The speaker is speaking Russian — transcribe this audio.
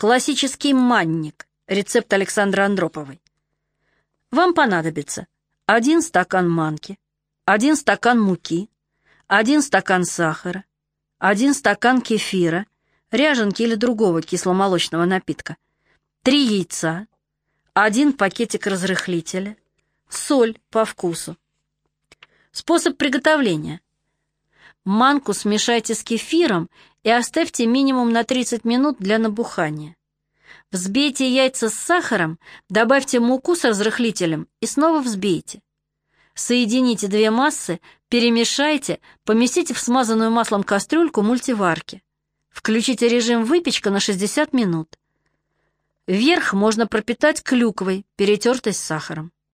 Классический манник. Рецепт Александры Андроповой. Вам понадобится один стакан манки, один стакан муки, один стакан сахара, один стакан кефира, ряженки или другого кисломолочного напитка, три яйца, один пакетик разрыхлителя, соль по вкусу. Способ приготовления. Манку смешайте с кефиром и оставьте минимум на 30 минут для набухания. Взбейте яйца с сахаром, добавьте муку с разрыхлителем и снова взбейте. Соедините две массы, перемешайте, поместите в смазанную маслом кастрюльку мультиварки. Включите режим выпечка на 60 минут. Верх можно пропитать клюквой, перетертой с сахаром.